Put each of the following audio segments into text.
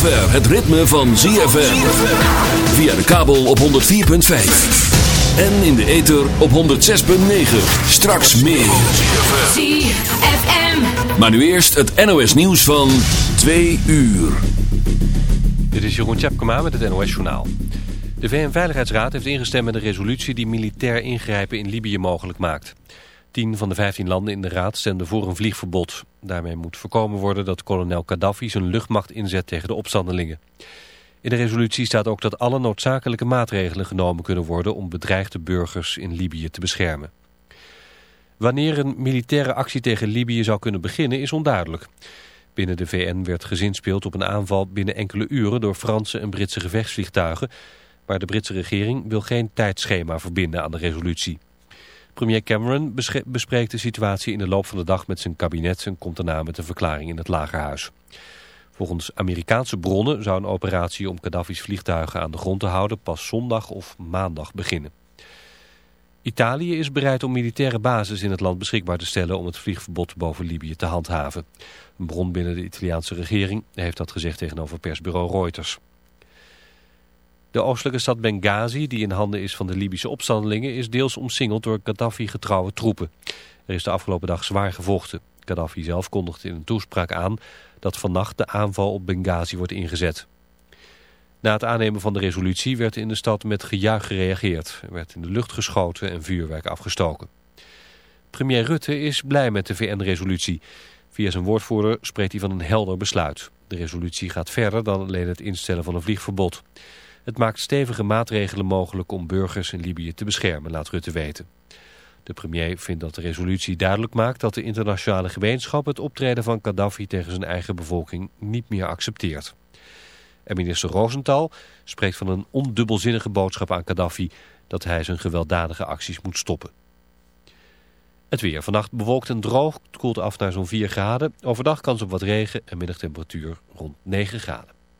zover het ritme van ZFM. Via de kabel op 104.5. En in de ether op 106.9. Straks meer. ZFM. Maar nu eerst het NOS nieuws van 2 uur. Dit is Jeroen Tjepkema met het NOS Journaal. De VN-veiligheidsraad heeft ingestemd met een resolutie die militair ingrijpen in Libië mogelijk maakt. Tien van de vijftien landen in de raad stemden voor een vliegverbod. Daarmee moet voorkomen worden dat kolonel Gaddafi zijn luchtmacht inzet tegen de opstandelingen. In de resolutie staat ook dat alle noodzakelijke maatregelen genomen kunnen worden om bedreigde burgers in Libië te beschermen. Wanneer een militaire actie tegen Libië zou kunnen beginnen is onduidelijk. Binnen de VN werd gezinspeeld op een aanval binnen enkele uren door Franse en Britse gevechtsvliegtuigen, maar de Britse regering wil geen tijdschema verbinden aan de resolutie. Premier Cameron bespreekt de situatie in de loop van de dag met zijn kabinet en komt daarna met een verklaring in het Lagerhuis. Volgens Amerikaanse bronnen zou een operatie om Gaddafi's vliegtuigen aan de grond te houden pas zondag of maandag beginnen. Italië is bereid om militaire bases in het land beschikbaar te stellen om het vliegverbod boven Libië te handhaven. Een bron binnen de Italiaanse regering heeft dat gezegd tegenover persbureau Reuters. De oostelijke stad Benghazi, die in handen is van de Libische opstandelingen, is deels omsingeld door Gaddafi-getrouwe troepen. Er is de afgelopen dag zwaar gevochten. Gaddafi zelf kondigde in een toespraak aan dat vannacht de aanval op Benghazi wordt ingezet. Na het aannemen van de resolutie werd in de stad met gejuich gereageerd. Er werd in de lucht geschoten en vuurwerk afgestoken. Premier Rutte is blij met de VN-resolutie. Via zijn woordvoerder spreekt hij van een helder besluit. De resolutie gaat verder dan alleen het instellen van een vliegverbod. Het maakt stevige maatregelen mogelijk om burgers in Libië te beschermen, laat Rutte weten. De premier vindt dat de resolutie duidelijk maakt dat de internationale gemeenschap het optreden van Gaddafi tegen zijn eigen bevolking niet meer accepteert. En minister Rosenthal spreekt van een ondubbelzinnige boodschap aan Gaddafi dat hij zijn gewelddadige acties moet stoppen. Het weer. Vannacht bewolkt en droog. Het koelt af naar zo'n 4 graden. Overdag kans op wat regen en middagtemperatuur rond 9 graden.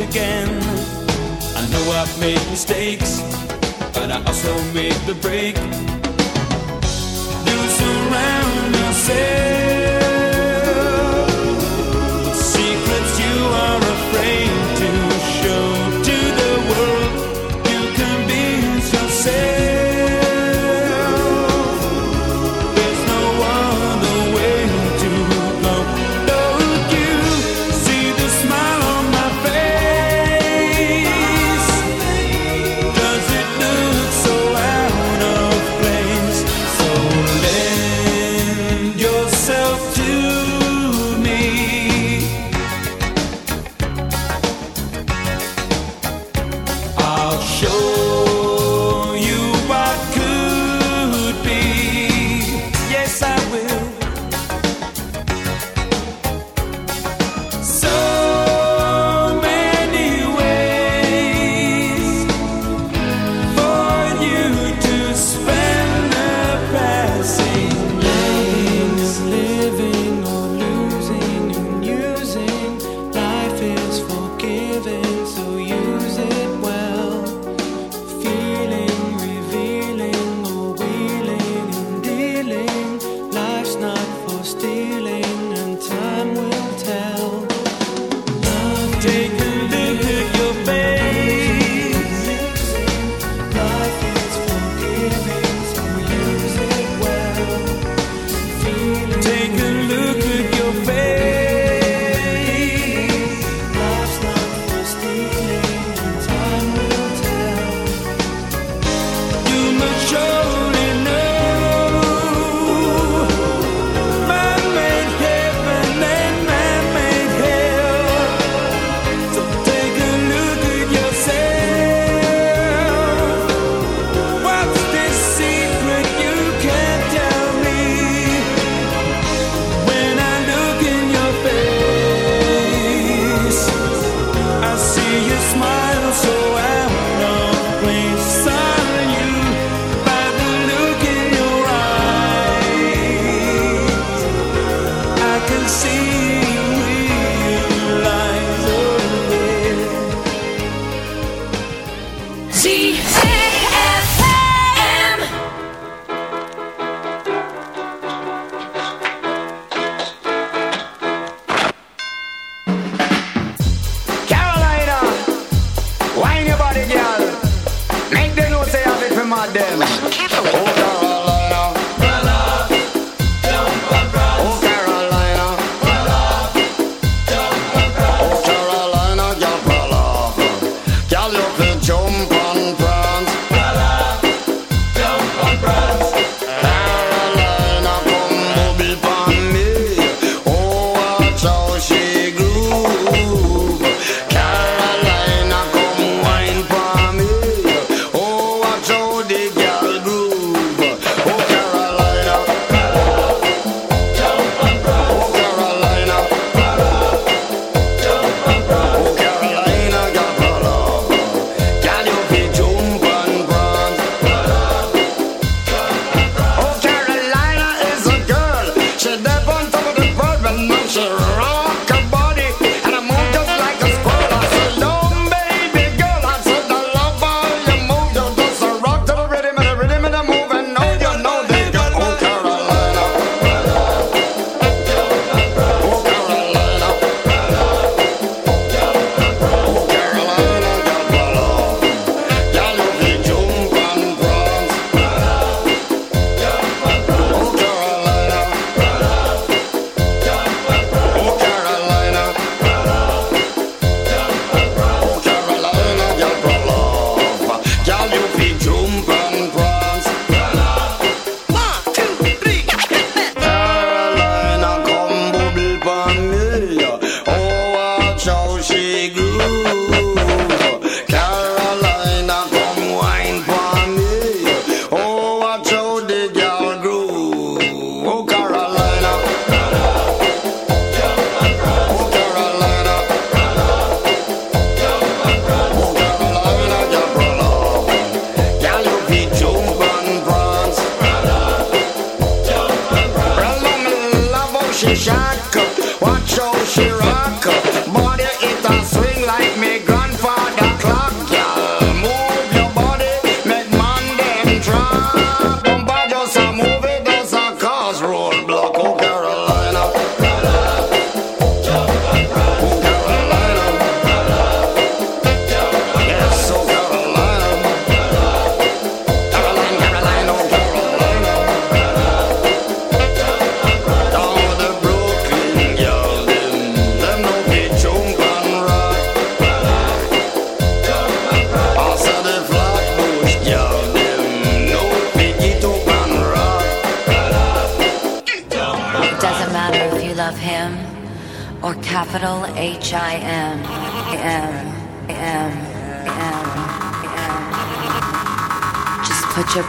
again. I know I've made mistakes, but I also made the break. You surround yourself.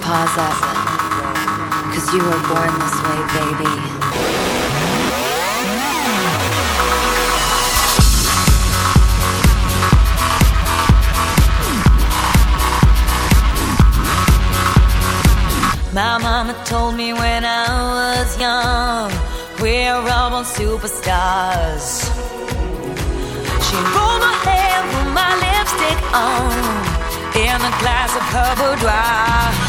cause. Cause you were born this way, baby. My mama told me when I was young, we're all on superstars. She rolled my hair, put my lipstick on, in a glass of purple wine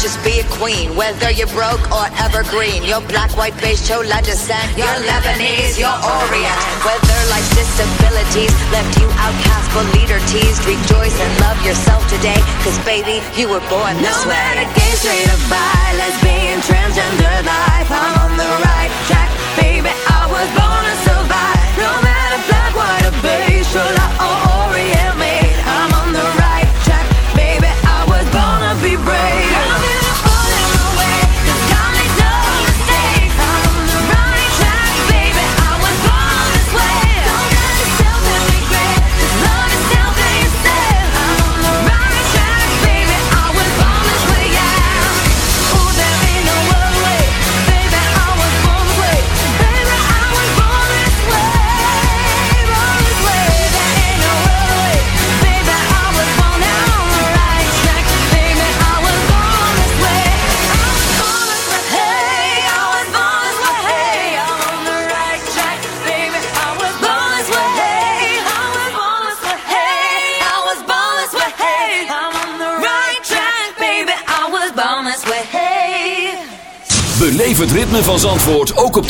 just be a queen. Whether you're broke or evergreen, Your black, white, beige, chola descent, you're Lebanese, you're Orient. Whether life's disabilities left you outcast but leader teased, rejoice and love yourself today, cause baby, you were born this no way. No matter gay, straight or bi, lesbian, transgender life, I'm on the right track, baby, I was born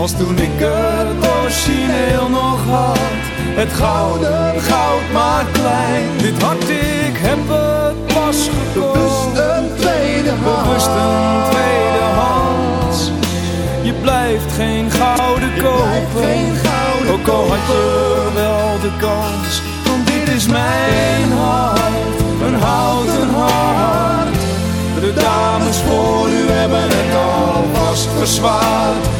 Als toen ik het origineel nog had, het gouden goud maar klein. Dit hart, ik heb het pas gekocht. Bewust een tweede hand. Bewust een tweede hand. Je blijft geen gouden kopen. Ook al had je wel de kans. Want dit is mijn hart, een houten hart. De dames voor u hebben het alvast verzwaard.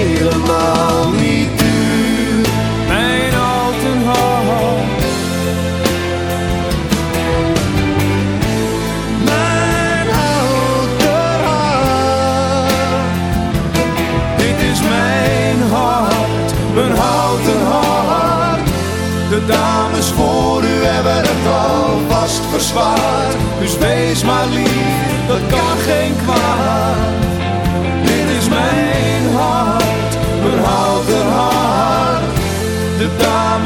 helemaal niet duur. Mijn houten hart. Mijn houten hart. Dit is mijn hart, mijn houten hart. De dames voor u hebben het alvast verzwaard. Dus wees maar lief, dat kan geen kwaad.